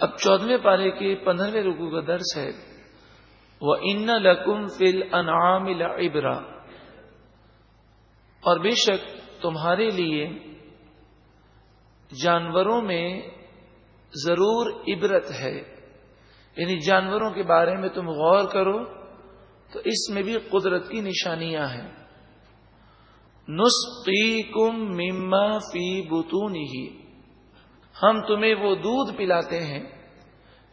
اب چودہویں پارے کے پندرہویں رکو کا درس ہے۔ وہ ان لکم فل انعام ابرا اور بے شک تمہارے لیے جانوروں میں ضرور عبرت ہے۔ یعنی جانوروں کے بارے میں تم غور کرو تو اس میں بھی قدرت کی نشانیاں ہیں۔ نسخی کم مما فی بتون ہم تمہیں وہ دودھ پلاتے ہیں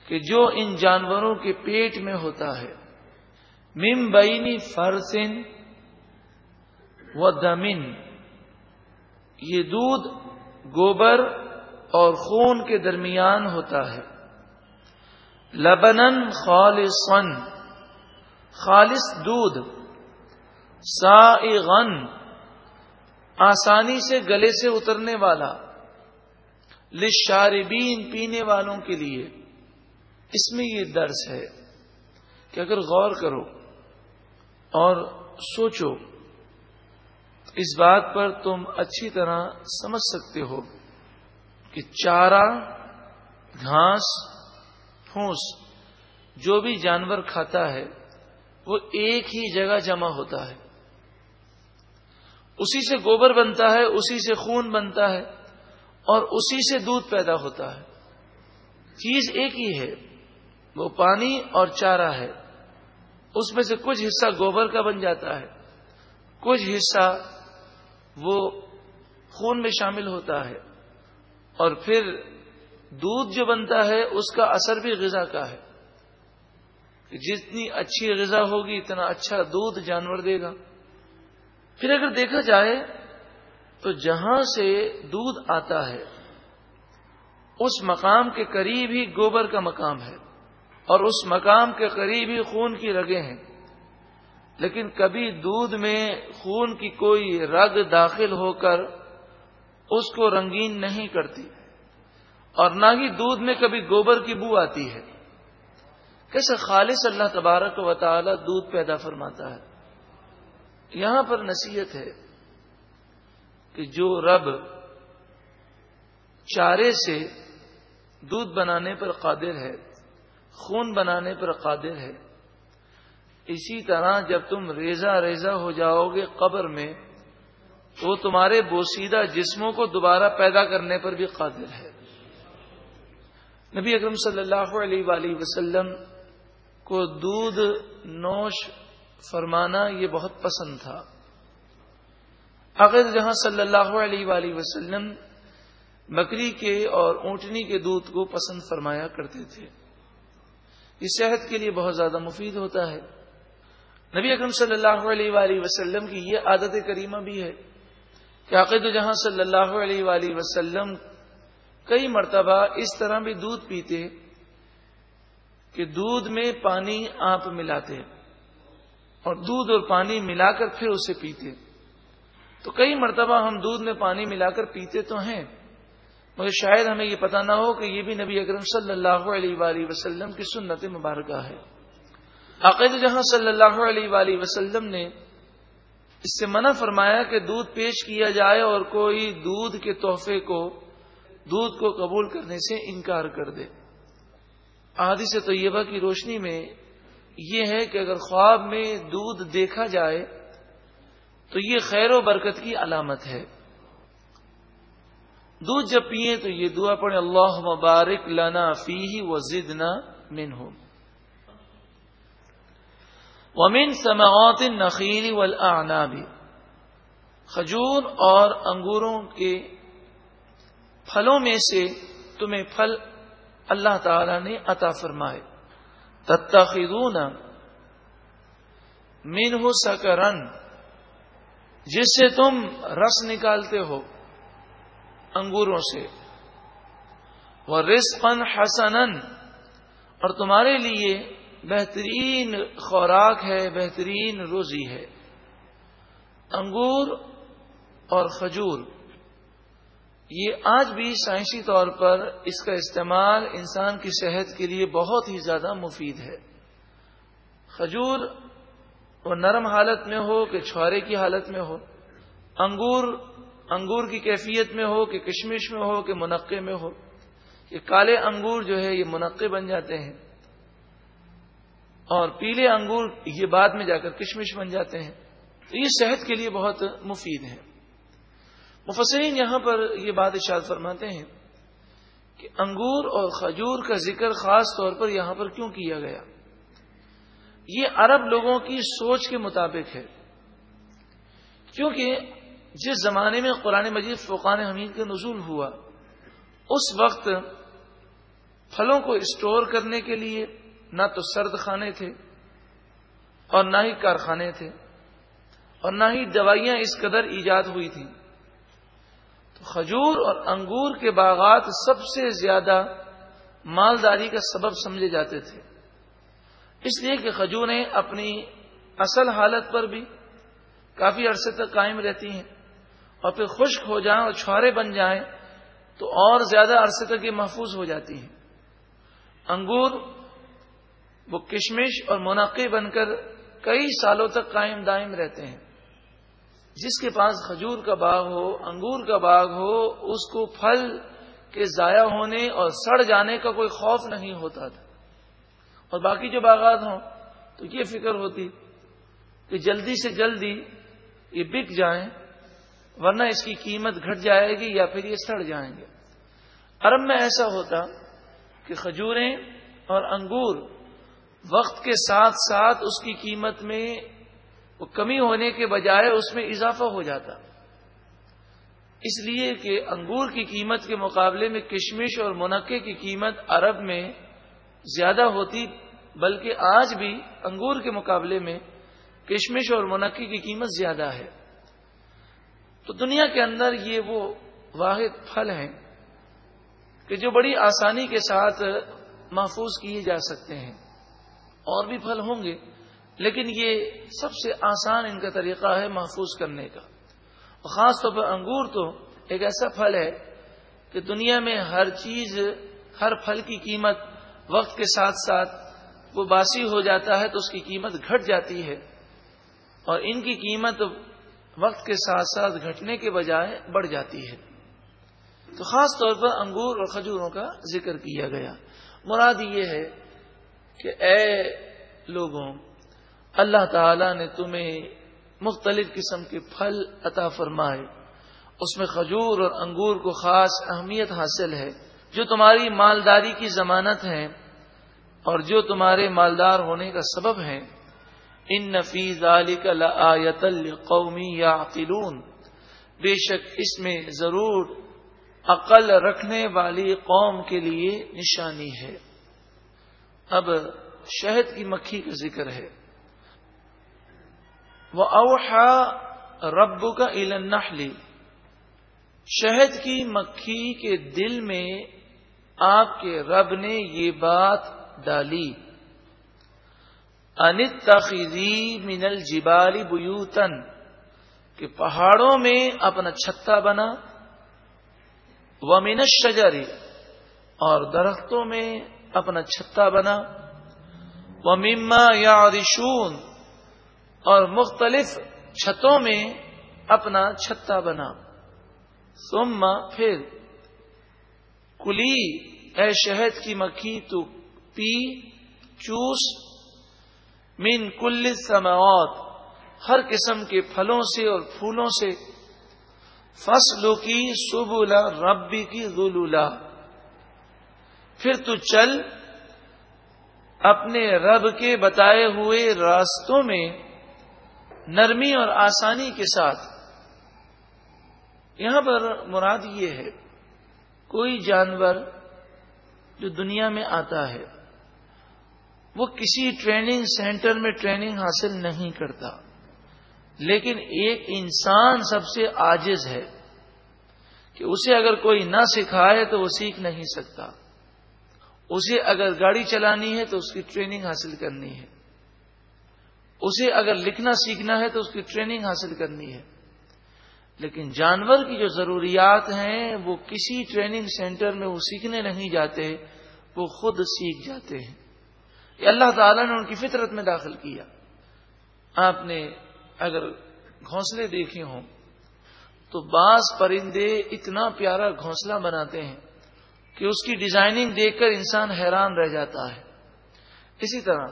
کہ جو ان جانوروں کے پیٹ میں ہوتا ہے۔ مم بینی فرسن و دمن یہ دودھ گوبر اور خون کے درمیان ہوتا ہے۔ لبنن خالصن خالص دودھ۔ سا آسانی سے گلے سے اترنے والا۔ لشاربین پینے والوں کے لیے۔ اس میں یہ درس ہے کہ اگر غور کرو اور سوچو، اس بات پر تم اچھی طرح سمجھ سکتے ہو کہ چارہ، گھاس، پھونس، جو بھی جانور کھاتا ہے، وہ ایک ہی جگہ جمع ہوتا ہے۔ اسی سے گوبر بنتا ہے، اسی سے خون بنتا ہے۔ اور اسی سے دودھ پیدا ہوتا ہے۔ چیز ایک ہی ہے، وہ پانی اور چارہ ہے۔ اس میں سے کچھ حصہ گوبر کا بن جاتا ہے، کچھ حصہ وہ خون میں شامل ہوتا ہے۔ اور پھر دودھ جو بنتا ہے، اس کا اثر بھی غذا کا ہے۔ جتنی اچھی غذا ہوگی، اتنا اچھا دودھ جانور دے گا۔ پھر اگر دیکھا جائے تو جہاں سے دودھ آتا ہے، اس مقام کے قریب ہی گوبر کا مقام ہے اور اس مقام کے قریب ہی خون کی رگیں ہیں۔ لیکن کبھی دودھ میں خون کی کوئی رگ داخل ہو کر اس کو رنگین نہیں کرتی اور نہ ہی دودھ میں کبھی گوبر کی بو آتی ہے۔ کیسے خالص اللہ تبارک و تعالی دودھ پیدا فرماتا ہے۔ یہاں پر نصیحت ہے کہ جو رب چارے سے دودھ بنانے پر قادر ہے، خون بنانے پر قادر ہے، اسی طرح جب تم ریزا ریزا ہو جاؤ گے قبر میں تو وہ تمہارے بوسیدہ جسموں کو دوبارہ پیدا کرنے پر بھی قادر ہے۔ نبی اکرم صلی اللہ علیہ وآلہ وسلم کو دودھ نوش فرمانا یہ بہت پسند تھا۔ اگر جہاں صلی اللہ علیہ وآلہ وسلم بکری کے اور اونٹنی کے دودھ کو پسند فرمایا کرتے تھے، یہ صحت کے لیے بہت زیادہ مفید ہوتا ہے۔ نبی اکرم صلی اللہ علیہ وآلہ وسلم کی یہ عادت کریمہ بھی ہے کہ عقید جہاں صلی اللہ علیہ وآلہ وسلم کئی مرتبہ اس طرح بھی دودھ پیتے کہ دودھ میں پانی آپ ملاتے اور دودھ اور پانی ملا کر پھر اسے پیتے۔ تو کئی مرتبہ ہم دودھ میں پانی ملا کر پیتے تو ہیں، مگر شاید ہمیں یہ پتہ نہ ہو کہ یہ بھی نبی اکرم صلی اللہ علیہ وآلہ وسلم کی سنت مبارکہ ہے۔ عقید جہاں صلی اللہ علیہ وآلہ وسلم نے اس سے منع فرمایا کہ دودھ پیش کیا جائے اور کوئی دودھ کے تحفے کو، دودھ کو قبول کرنے سے انکار کر دے۔ آدی سے طیبہ کی روشنی میں یہ ہے کہ اگر خواب میں دودھ دیکھا جائے تو یہ خیر و برکت کی علامت ہے۔ دودھ جب پیئے تو یہ دعا پڑے اللہ مبارک لنا فی و زد نہ من ہو ومن سماعت نخیری ولا بھی کھجور اور انگوروں کے پھلوں میں سے تمہیں پھل اللہ تعالی نے عطا فرمائے۔ تتخذون منہ سکرن۔ جس سے تم رس نکالتے ہو انگوروں سے۔ وہ رسپن حسن اور تمہارے لیے بہترین خوراک ہے، بہترین روزی ہے۔ انگور اور کھجور۔ یہ آج بھی سائنسی طور پر اس کا استعمال انسان کی صحت کے لیے بہت ہی زیادہ مفید ہے۔ کھجور وہ نرم حالت میں ہو کہ چھوارے کی حالت میں ہو، انگور انگور کی کیفیت میں ہو کہ کشمش میں ہو کہ منقع میں ہو کہ کالے انگور جو ہے یہ منقع بن جاتے ہیں۔ اور پیلے انگور یہ بعد میں جا کر کشمش بن جاتے ہیں۔ تو یہ صحت کے لیے بہت مفید ہے مفسرین یہاں پر یہ بات اشاد فرماتے ہیں کہ انگور اور کھجور کا ذکر خاص طور پر یہاں پر کیوں کیا گیا؟ یہ عرب لوگوں کی سوچ کے مطابق ہے۔ کیونکہ جس زمانے میں قرآن مجید فقان حمید کا نزول ہوا، اس وقت پھلوں کو اسٹور کرنے کے لیے نہ تو سرد خانے تھے اور نہ ہی کارخانے تھے اور نہ ہی دوائیاں اس قدر ایجاد ہوئی تھیں۔ تو کھجور اور انگور کے باغات سب سے زیادہ مالداری کا سبب سمجھے جاتے تھے۔ اس لیے کہ کھجوریں اپنی اصل حالت پر بھی کافی عرصے تک قائم رہتی ہیں اور پھر خشک ہو جائیں اور چھوارے بن جائیں تو اور زیادہ عرصے تک یہ محفوظ ہو جاتی ہیں۔ انگور وہ کشمش اور منقع بن کر کئی سالوں تک قائم دائم رہتے ہیں۔ جس کے پاس کھجور کا باغ ہو، انگور کا باغ ہو، اس کو پھل کے ضائع ہونے اور سڑ جانے کا کوئی خوف نہیں ہوتا تھا۔ اور باقی جو باغات ہوں، تو یہ فکر ہوتی کہ جلدی سے جلدی یہ بک جائیں، ورنہ اس کی قیمت گھٹ جائے گی یا پھر یہ سڑ جائیں گے۔ عرب میں ایسا ہوتا کہ کھجوریں اور انگور وقت کے ساتھ ساتھ اس کی قیمت میں وہ کمی ہونے کے بجائے اس میں اضافہ ہو جاتا۔ اس لیے کہ انگور کی قیمت کے مقابلے میں کشمش اور منقع کی قیمت عرب میں زیادہ ہوتی بلکہ آج بھی انگور کے مقابلے میں کشمش اور منقع کی قیمت زیادہ ہے۔ تو دنیا کے اندر یہ وہ واحد پھل ہیں کہ جو بڑی آسانی کے ساتھ محفوظ کیے جا سکتے ہیں۔ اور بھی پھل ہوں گے، لیکن یہ سب سے آسان ان کا طریقہ ہے محفوظ کرنے کا۔ خاص طور پر انگور تو ایک ایسا پھل ہے کہ دنیا میں ہر چیز، ہر پھل کی قیمت وقت کے ساتھ ساتھ وہ باسی ہو جاتا ہے تو اس کی قیمت گھٹ جاتی ہے اور ان کی قیمت وقت کے ساتھ ساتھ گھٹنے کے بجائے بڑھ جاتی ہے۔ تو خاص طور پر انگور اور کھجوروں کا ذکر کیا گیا۔ مراد یہ ہے کہ اے لوگوں، اللہ تعالی نے تمہیں مختلف قسم کے پھل عطا فرمائے۔ اس میں کھجور اور انگور کو خاص اہمیت حاصل ہے۔ جو تمہاری مالداری کی ضمانت ہے اور جو تمہارے مالدار ہونے کا سبب ہے ان نفیز علی کا قومی یا بے شک اس میں ضرور عقل رکھنے والی قوم کے لیے نشانی ہے۔ اب شہد کی مکھی کا ذکر ہے۔ وہ اوہا رب کا علن شہد کی مکھی کے دل میں آپ کے رب نے یہ بات ڈالی۔ انت تخیری من الجبال بیوتن کہ پہاڑوں میں اپنا چھتا بنا۔ وہ من شجری اور درختوں میں اپنا چھتا بنا۔ وہ مما یا اور مختلف چھتوں میں اپنا چھتا بنا۔ سما پھر کلی، اے شہد کی مکھی، تو پی، چوس، من کل سماوات ہر قسم کے پھلوں سے اور پھولوں سے۔ فصلوں کی سبولا ربی کی غلولا پھر تو چل، اپنے رب کے بتائے ہوئے راستوں میں، نرمی اور آسانی کے ساتھ۔ یہاں پر مراد یہ ہے کوئی جانور جو دنیا میں آتا ہے، وہ کسی ٹریننگ سینٹر میں ٹریننگ حاصل نہیں کرتا۔ لیکن ایک انسان سب سے آجز ہے کہ اسے اگر کوئی نہ سکھائے تو وہ سیکھ نہیں سکتا۔ اسے اگر گاڑی چلانی ہے تو اس کی ٹریننگ حاصل کرنی ہے۔ اسے اگر لکھنا سیکھنا ہے تو اس کی ٹریننگ حاصل کرنی ہے۔ لیکن جانور کی جو ضروریات ہیں، وہ کسی ٹریننگ سینٹر میں وہ سیکھنے نہیں جاتے، وہ خود سیکھ جاتے ہیں۔ کہ اللہ تعالیٰ نے ان کی فطرت میں داخل کیا۔ آپ نے اگر گھونسلے دیکھے ہوں، تو بعض پرندے اتنا پیارا گھونسلہ بناتے ہیں کہ اس کی ڈیزائننگ دیکھ کر انسان حیران رہ جاتا ہے۔ اسی طرح،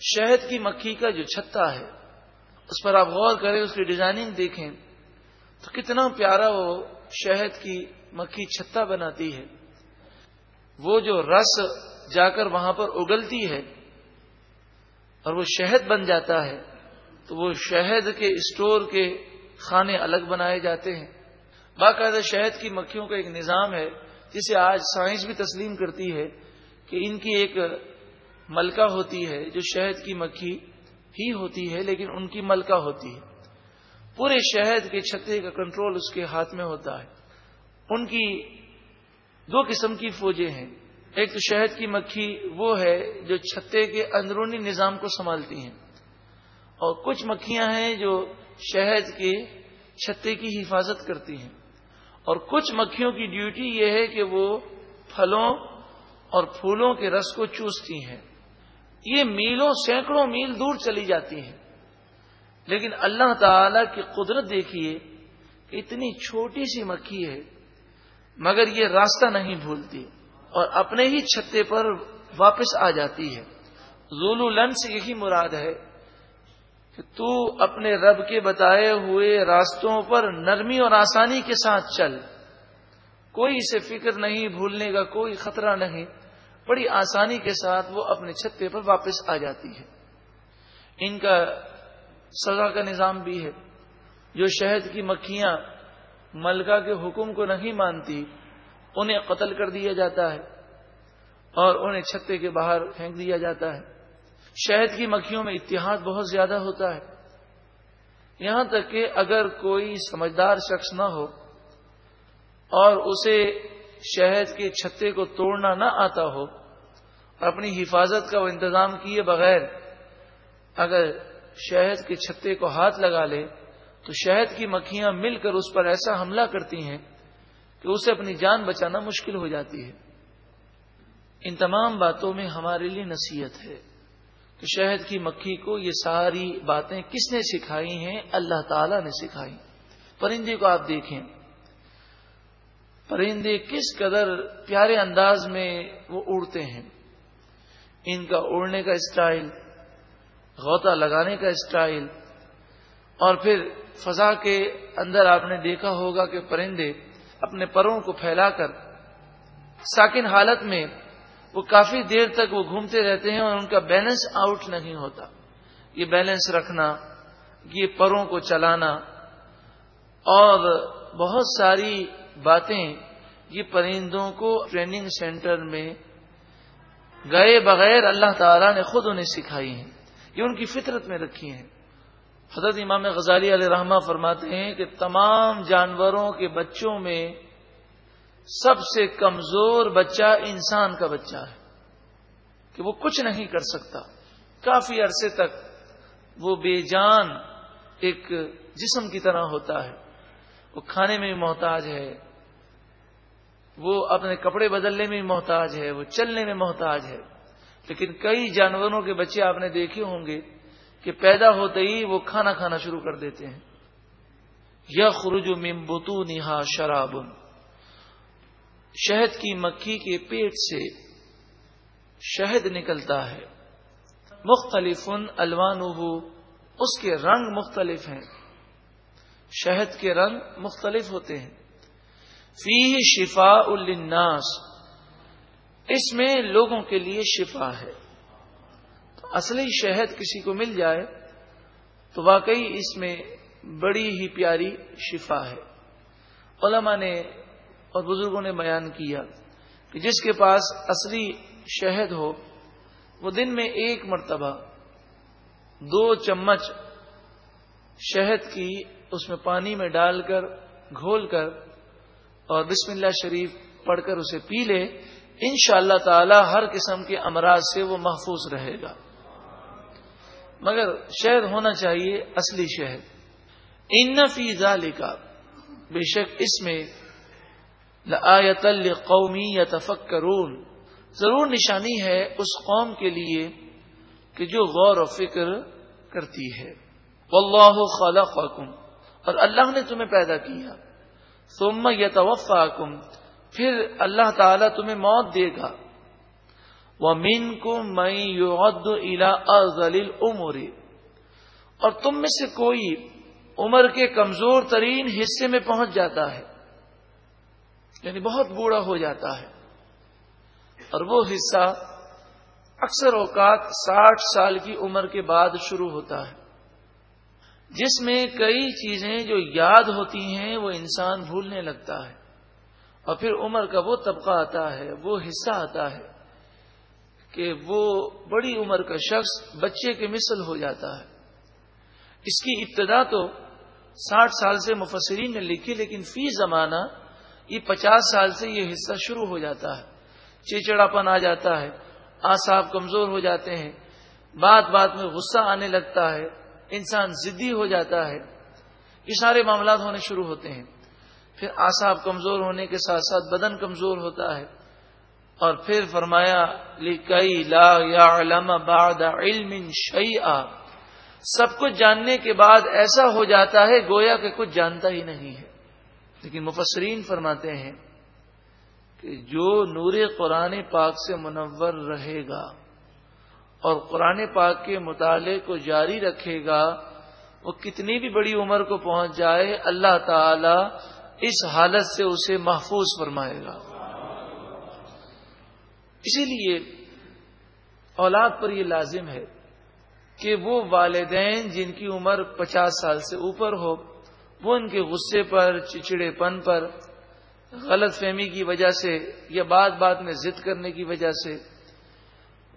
شہد کی مکھی کا جو چھتا ہے، اس پر آپ غور کریں، اس کی ڈیزائننگ دیکھیں۔ تو کتنا پیارا وہ شہد کی مکھی چھتا بناتی ہے۔ وہ جو رس جا کر وہاں پر اگلتی ہے اور وہ شہد بن جاتا ہے، تو وہ شہد کے اسٹور کے کھانے الگ بنائے جاتے ہیں۔ باقاعدہ شہد کی مکھیوں کا ایک نظام ہے، جسے آج سائنس بھی تسلیم کرتی ہے کہ ان کی ایک ملکہ ہوتی ہے، جو شہد کی مکھی ہی ہوتی ہے، لیکن ان کی ملکہ ہوتی ہے۔ پورے شہد کے چھتے کا کنٹرول اس کے ہاتھ میں ہوتا ہے۔ ان کی دو قسم کی فوجیں ہیں۔ ایک تو شہد کی مکھی وہ ہے جو چھتے کے اندرونی نظام کو سنبھالتی ہیں۔ اور کچھ مکھیاں ہیں جو شہد کے چھتے کی حفاظت کرتی ہیں۔ اور کچھ مکھیوں کی ڈیوٹی یہ ہے کہ وہ پھلوں اور پھولوں کے رس کو چوستی ہیں۔ یہ میلوں سینکڑوں میل دور چلی جاتی ہیں۔ لیکن اللہ تعالی کی قدرت دیکھیے کہ اتنی چھوٹی سی مکھی ہے، مگر یہ راستہ نہیں بھولتی اور اپنے ہی چھتے پر واپس آ جاتی ہے۔ زولو لن سے یہی مراد ہے کہ تو اپنے رب کے بتائے ہوئے راستوں پر نرمی اور آسانی کے ساتھ چل۔ کوئی اسے فکر نہیں، بھولنے کا کوئی خطرہ نہیں، بڑی آسانی کے ساتھ وہ اپنے چھتے پر واپس آ جاتی ہے۔ ان کا سزا کا نظام بھی ہے۔ جو شہد کی مکھیاں ملکہ کے حکم کو نہیں مانتی، انہیں قتل کر دیا جاتا ہے اور انہیں چھتے کے باہر پھینک دیا جاتا ہے۔ شہد کی مکھیوں میں اتحاد بہت زیادہ ہوتا ہے۔ یہاں تک کہ اگر کوئی سمجھدار شخص نہ ہو اور اسے شہد کے چھتے کو توڑنا نہ آتا ہو اپنی حفاظت کا وہ انتظام کیے بغیر اگر شہد کے چھتے کو ہاتھ لگا لے، تو شہد کی مکھیاں مل کر اس پر ایسا حملہ کرتی ہیں کہ اسے اپنی جان بچانا مشکل ہو جاتی ہے۔ ان تمام باتوں میں ہمارے لیے نصیحت ہے کہ شہد کی مکھی کو یہ ساری باتیں کس نے سکھائی ہیں؟ اللہ تعالی نے سکھائی۔ پرندے کو آپ دیکھیں۔ پرندے کس قدر پیارے انداز میں وہ اڑتے ہیں۔ ان کا اڑنے کا اسٹائل غوطہ لگانے کا اسٹائل۔ اور پھر فضا کے اندر آپ نے دیکھا ہوگا کہ پرندے اپنے پروں کو پھیلا کر ساکن حالت میں وہ کافی دیر تک وہ گھومتے رہتے ہیں اور ان کا بیلنس آؤٹ نہیں ہوتا۔ یہ بیلنس رکھنا، یہ پروں کو چلانا اور بہت ساری باتیں یہ پرندوں کو ٹریننگ سینٹر میں گئے بغیر اللہ تعالی نے خود انہیں سکھائی ہیں۔ یہ ان کی فطرت میں رکھی ہیں۔ حضرت امام غزالی علیہ رحمہ فرماتے ہیں کہ تمام جانوروں کے بچوں میں سب سے کمزور بچہ انسان کا بچہ ہے۔ کہ وہ کچھ نہیں کر سکتا۔ کافی عرصے تک وہ بے جان ایک جسم کی طرح ہوتا ہے۔ وہ کھانے میں بھی محتاج ہے۔ وہ اپنے کپڑے بدلنے میں بھی محتاج ہے۔ وہ چلنے میں محتاج ہے۔ لیکن کئی جانوروں کے بچے آپ نے دیکھے ہوں گے کہ پیدا ہوتے ہی وہ کھانا کھانا شروع کر دیتے ہیں۔ یا خروج ممبتو نہا شراب۔ شہد کی مکھی کے پیٹ سے شہد نکلتا ہے۔ مختلف الوان اس کے رنگ مختلف ہیں۔ شہد کے رنگ مختلف ہوتے ہیں۔ فی شفا الناس اس میں لوگوں کے لیے شفا ہے۔ اصلی شہد کسی کو مل جائے تو واقعی اس میں بڑی ہی پیاری شفا ہے۔ علماء نے اور بزرگوں نے بیان کیا کہ جس کے پاس اصلی شہد ہو، وہ دن میں ایک مرتبہ دو چمچ شہد کی اس میں پانی میں ڈال کر، گھول کر اور بسم اللہ شریف پڑھ کر اسے پی لے ان شاء اللہ تعالی ہر قسم کے امراض سے وہ محفوظ رہے گا۔ مگر شہد ہونا چاہیے اصلی شہد۔ ان فی ذالکا، بے شک اس میں لآیت قومی یا ضرور نشانی ہے اس قوم کے لیے کہ جو غور و فکر کرتی ہے۔ واللہ خلقکم، اور اللہ نے تمہیں پیدا کیا۔ ثم یتوفاکم پھر اللہ تعالیٰ تمہیں موت دے گا۔ وہ مین کو میں یود الا ازلیل عمری اور تم میں سے کوئی عمر کے کمزور ترین حصے میں پہنچ جاتا ہے یعنی بہت بوڑھا ہو جاتا ہے۔ اور وہ حصہ اکثر اوقات ساٹھ سال کی عمر کے بعد شروع ہوتا ہے۔ جس میں کئی چیزیں جو یاد ہوتی ہیں، وہ انسان بھولنے لگتا ہے۔ اور پھر عمر کا وہ طبقہ آتا ہے، وہ حصہ آتا ہے کہ وہ بڑی عمر کا شخص بچے کے مثل ہو جاتا ہے۔ اس کی ابتدا تو ساٹھ سال سے مفسرین نے لکھی، لیکن فی زمانہ یہ پچاس سال سے یہ حصہ شروع ہو جاتا ہے۔ چچڑاپن آ جاتا ہے آساب کمزور ہو جاتے ہیں، بات بات میں غصہ آنے لگتا ہے، انسان ضدی ہو جاتا ہے۔ یہ سارے معاملات ہونے شروع ہوتے ہیں۔ پھر آساب کمزور ہونے کے ساتھ ساتھ بدن کمزور ہوتا ہے۔ اور پھر فرمایا، لکئی لا یا علم بعد علم شیئا۔ سب کچھ جاننے کے بعد ایسا ہو جاتا ہے گویا کہ کچھ جانتا ہی نہیں ہے۔ لیکن مفسرین فرماتے ہیں کہ جو نور قرآن پاک سے منور رہے گا اور قرآن پاک کے مطالعے کو جاری رکھے گا، وہ کتنی بھی بڑی عمر کو پہنچ جائے، اللہ تعالی اس حالت سے اسے محفوظ فرمائے گا۔ اسی لیے اولاد پر یہ لازم ہے کہ وہ والدین جن کی عمر پچاس سال سے اوپر ہو، وہ ان کے غصے پر، چچڑے پن پر، غلط فہمی کی وجہ سے یا بات بات میں ضد کرنے کی وجہ سے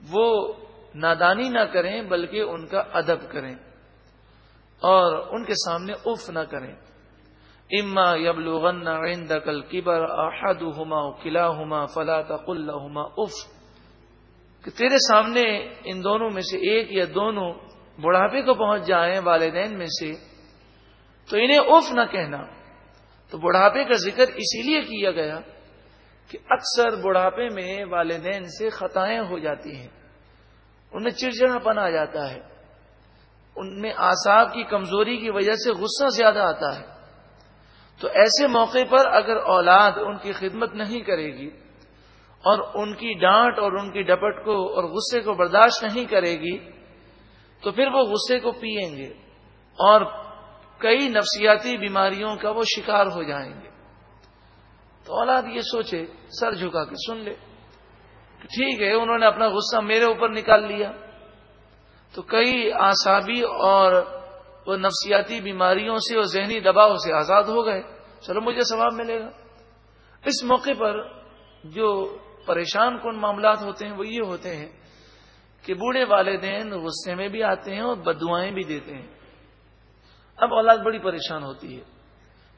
وہ نادانی نہ کریں بلکہ ان کا ادب کریں اور ان کے سامنے اف نہ کریں۔ اما یبلغن عند کل کبر احد ہوما قلعہ فلا تقل ہوما اف کہ تیرے سامنے ان دونوں میں سے ایک یا دونوں بڑھاپے کو پہنچ جائیں والدین میں سے، تو انہیں اف نہ کہنا۔ تو بڑھاپے کا ذکر اسی لیے کیا گیا کہ اکثر بڑھاپے میں والدین سے خطائیں ہو جاتی ہیں۔ ان میں چڑچڑا پن آ جاتا ہے۔ ان میں آساب کی کمزوری کی وجہ سے غصہ زیادہ آتا ہے۔ تو ایسے موقع پر اگر اولاد ان کی خدمت نہیں کرے گی اور ان کی ڈانٹ اور ان کی ڈپٹ کو اور غصے کو برداشت نہیں کرے گی، تو پھر وہ غصے کو پیئیں گے اور کئی نفسیاتی بیماریوں کا وہ شکار ہو جائیں گے۔ تو اولاد یہ سوچے، سر جھکا کے سن لے ٹھیک ہے، انہوں نے اپنا غصہ میرے اوپر نکال لیا۔ تو کئی آسابی اور وہ نفسیاتی بیماریوں سے اور ذہنی دباؤ سے آزاد ہو گئے۔ چلو مجھے ثواب ملے گا۔ اس موقع پر جو پریشان کن معاملات ہوتے ہیں وہ یہ ہوتے ہیں کہ بوڑھے والدین غصے میں بھی آتے ہیں اور بدوائیں بھی دیتے ہیں۔ اب اولاد بڑی پریشان ہوتی ہے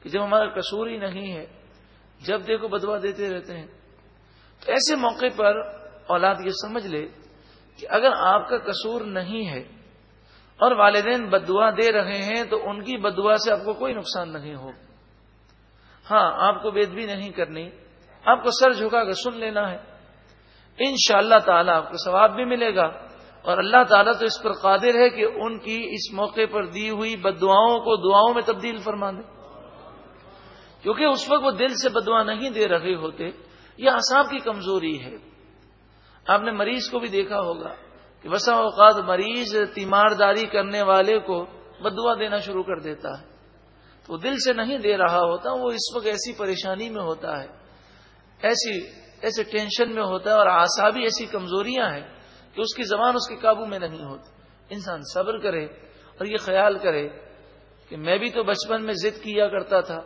کہ جب ہمارا قصور ہی نہیں ہے، جب دیکھو بدوا دیتے رہتے ہیں۔ تو ایسے موقع پر اولاد یہ سمجھ لے کہ اگر آپ کا قصور نہیں ہے اور والدین بدعا دے رہے ہیں تو ان کی بدعا سے آپ کو کوئی نقصان نہیں ہو ہاں آپ کو بید بھی نہیں کرنی۔ آپ کو سر جھکا کر سن لینا ہے۔ ان شاء اللہ تعالیٰ آپ کو ثواب بھی ملے گا۔ اور اللہ تعالیٰ تو اس پر قادر ہے کہ ان کی اس موقع پر دی ہوئی بد دعاؤں کو دعاؤں میں تبدیل فرما دے۔ کیونکہ اس وقت وہ دل سے بدعا نہیں دے رہے ہوتے، یہ آساب کی کمزوری ہے۔ آپ نے مریض کو بھی دیکھا ہوگا کہ بسا اوقات مریض تیمارداری کرنے والے کو بدعا دینا شروع کر دیتا ہے۔ تو وہ دل سے نہیں دے رہا ہوتا، وہ اس وقت ایسی پریشانی میں ہوتا ہے، ایسی، ایسے ٹینشن میں ہوتا ہے اور آسابی ایسی کمزوریاں ہیں کہ اس کی زبان اس کے قابو میں نہیں ہوتی۔ انسان صبر کرے اور یہ خیال کرے کہ میں بھی تو بچپن میں ضد کیا کرتا تھا،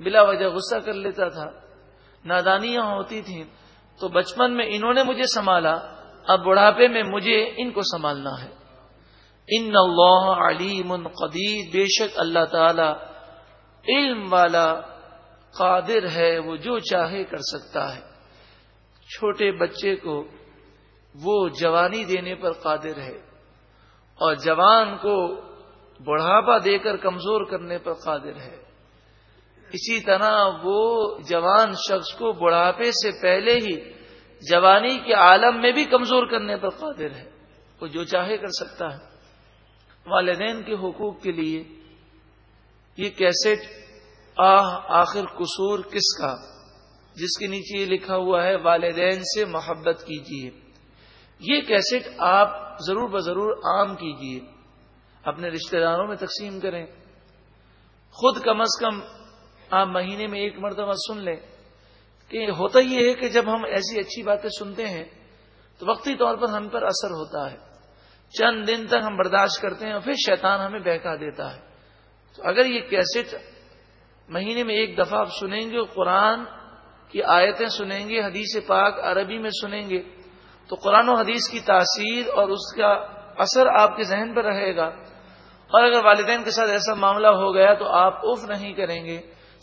بلا وجہ غصہ کر لیتا تھا، نادانیاں ہوتی تھیں، تو بچپن میں انہوں نے مجھے سنبھالا، اب بڑھاپے میں مجھے ان کو سنبھالنا ہے۔ ان اللہ علیم قدیر، بے شک اللہ تعالی علم والا قادر ہے، وہ جو چاہے کر سکتا ہے۔ چھوٹے بچے کو وہ جوانی دینے پر قادر ہے اور جوان کو بڑھاپا دے کر کمزور کرنے پر قادر ہے۔ اسی طرح وہ جوان شخص کو بڑھاپے سے پہلے ہی جوانی کے عالم میں بھی کمزور کرنے پر قادر ہے۔ وہ جو چاہے کر سکتا ہے۔ والدین کے حقوق کے لیے یہ کیسٹ آہ آخر قصور کس کا؟ جس کے نیچے یہ لکھا ہوا ہے، والدین سے محبت کیجیے۔ یہ کیسٹ آپ ضرور بضرور عام کیجیے۔ اپنے رشتہ داروں میں تقسیم کریں۔ خود کم از کم آپ مہینے میں ایک مرتبہ سن لیں۔ کہ ہوتا یہ ہے کہ جب ہم ایسی اچھی باتیں سنتے ہیں، تو وقتی طور پر ہم پر اثر ہوتا ہے۔ چند دن تک ہم برداشت کرتے ہیں اور پھر شیطان ہمیں بہکا دیتا ہے۔ تو اگر یہ کیسٹ مہینے میں ایک دفعہ آپ سنیں گے قرآن کی آیتیں سنیں گے، حدیث پاک عربی میں سنیں گے، تو قرآن و حدیث کی تاثیر اور اس کا اثر آپ کے ذہن پر رہے گا۔ اور اگر والدین کے ساتھ ایسا معاملہ ہو گیا تو آپ اف نہیں کریں گے،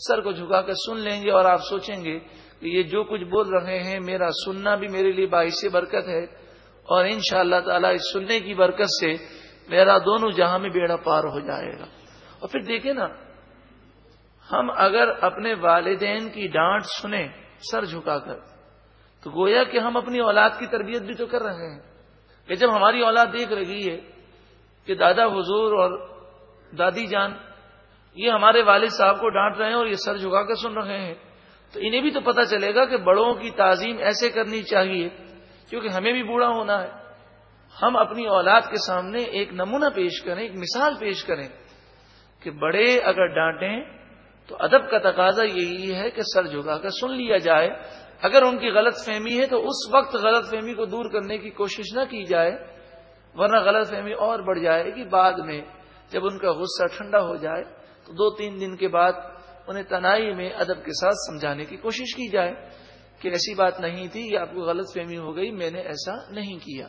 سر کو جھکا کر سن لیں گے اور آپ سوچیں گے کہ یہ جو کچھ بول رہے ہیں میرا سننا بھی میرے لیے باعث برکت ہے اور ان شاء اللہ تعالی اس سننے کی برکت سے میرا دونوں جہاں میں بیڑا پار ہو جائے گا۔ اور پھر دیکھیں نا، ہم اگر اپنے والدین کی ڈانٹ سنیں، سر جھکا کر، تو گویا کہ ہم اپنی اولاد کی تربیت بھی تو کر رہے ہیں۔ کہ جب ہماری اولاد دیکھ رہی ہے کہ دادا حضور اور دادی جان، یہ ہمارے والد صاحب کو ڈانٹ رہے ہیں اور یہ سر جھکا کر سن رہے ہیں، تو انہیں بھی تو پتا چلے گا کہ بڑوں کی تعظیم ایسے کرنی چاہیے، کیونکہ ہمیں بھی بوڑھا ہونا ہے۔ ہم اپنی اولاد کے سامنے ایک نمونہ پیش کریں، ایک مثال پیش کریں۔ کہ بڑے اگر ڈانٹیں تو ادب کا تقاضا یہی ہے کہ سر جھکا کر سن لیا جائے۔ اگر ان کی غلط فہمی ہے تو اس وقت غلط فہمی کو دور کرنے کی کوشش نہ کی جائے، ورنہ غلط فہمی اور بڑھ جائے گی بعد میں۔ جب ان کا غصہ ٹھنڈا ہو جائے تو دو تین دن کے بعد انہیں تنائی میں ادب کے ساتھ سمجھانے کی کوشش کی جائے کہ ایسی بات نہیں تھی، یہ آپ کو غلط فہمی ہو گئی، میں نے ایسا نہیں کیا۔